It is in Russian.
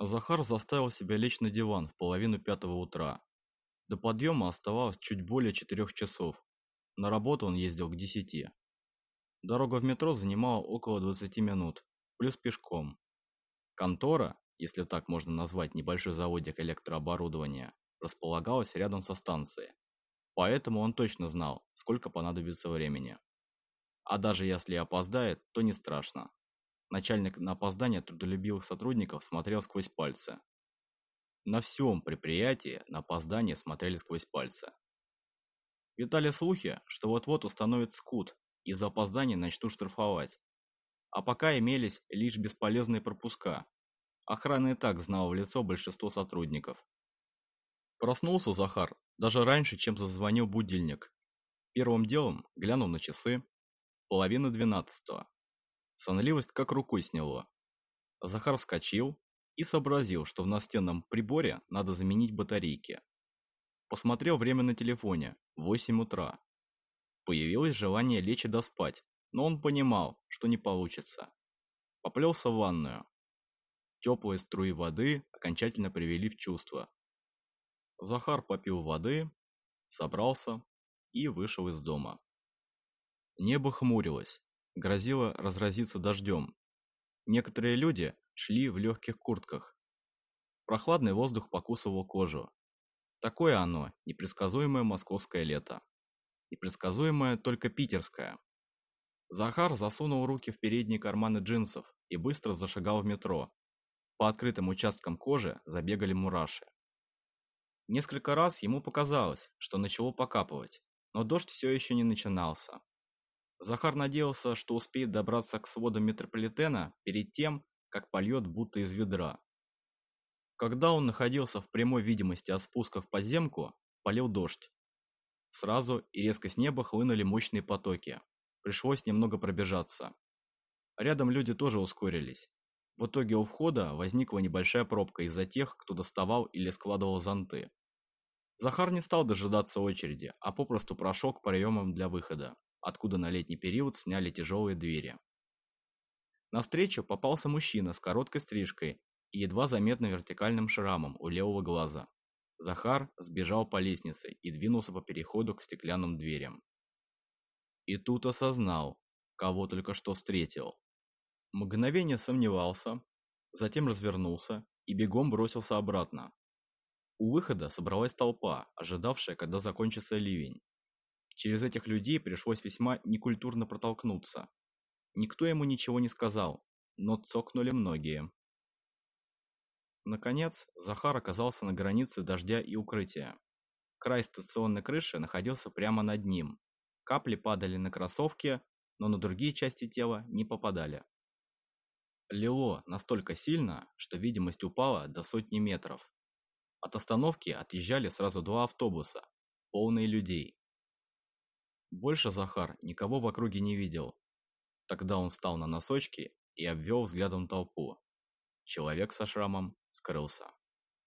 Захар заставил себя лечь на диван в половину пятого утра. До подъема оставалось чуть более четырех часов. На работу он ездил к десяти. Дорога в метро занимала около 20 минут, плюс пешком. Контора, если так можно назвать небольшой заводик электрооборудования, располагалась рядом со станцией. Поэтому он точно знал, сколько понадобится времени. А даже если опоздает, то не страшно. Начальник на опоздание трудолюбивых сотрудников смотрел сквозь пальцы. На всем предприятии на опоздание смотрели сквозь пальцы. Витали слухи, что вот-вот установят скут и за опоздание начнут штрафовать. А пока имелись лишь бесполезные пропуска. Охрана и так знала в лицо большинство сотрудников. Проснулся Захар даже раньше, чем зазвонил будильник. Первым делом глянул на часы. Половина двенадцатого. Сонливость как рукой сняло. Захар вскочил и сообразил, что в настенном приборе надо заменить батарейки. Посмотрел время на телефоне – 8 утра. Появилось желание лечь и доспать, но он понимал, что не получится. Поплелся в ванную. Теплые струи воды окончательно привели в чувство. Захар попил воды, собрался и вышел из дома. Небо хмурилось, грозило разразиться дождем. Некоторые люди шли в легких куртках. Прохладный воздух покусывал кожу. Такое оно, непредсказуемое московское лето. Непредсказуемое только питерское. Захар засунул руки в передние карманы джинсов и быстро зашагал в метро. По открытым участкам кожи забегали мураши. Несколько раз ему показалось, что начало покапывать, но дождь все еще не начинался. Захар надеялся, что успеет добраться к сводам метрополитена перед тем, как польет будто из ведра. Когда он находился в прямой видимости от спуска в подземку, полил дождь. Сразу и резко с неба хлынули мощные потоки. Пришлось немного пробежаться. Рядом люди тоже ускорились. В итоге у входа возникла небольшая пробка из-за тех, кто доставал или складывал зонты. Захар не стал дожидаться очереди, а попросту прошел к проемам для выхода откуда на летний период сняли тяжелые двери. На встречу попался мужчина с короткой стрижкой и едва заметным вертикальным шрамом у левого глаза. Захар сбежал по лестнице и двинулся по переходу к стеклянным дверям. И тут осознал, кого только что встретил. Мгновение сомневался, затем развернулся и бегом бросился обратно. У выхода собралась толпа, ожидавшая, когда закончится ливень. Через этих людей пришлось весьма некультурно протолкнуться. Никто ему ничего не сказал, но цокнули многие. Наконец, Захар оказался на границе дождя и укрытия. Край стационной крыши находился прямо над ним. Капли падали на кроссовки, но на другие части тела не попадали. Лило настолько сильно, что видимость упала до сотни метров. От остановки отъезжали сразу два автобуса, полные людей. Больше Захар никого в округе не видел. Тогда он встал на носочки и обвел взглядом толпу. Человек со шрамом скрылся.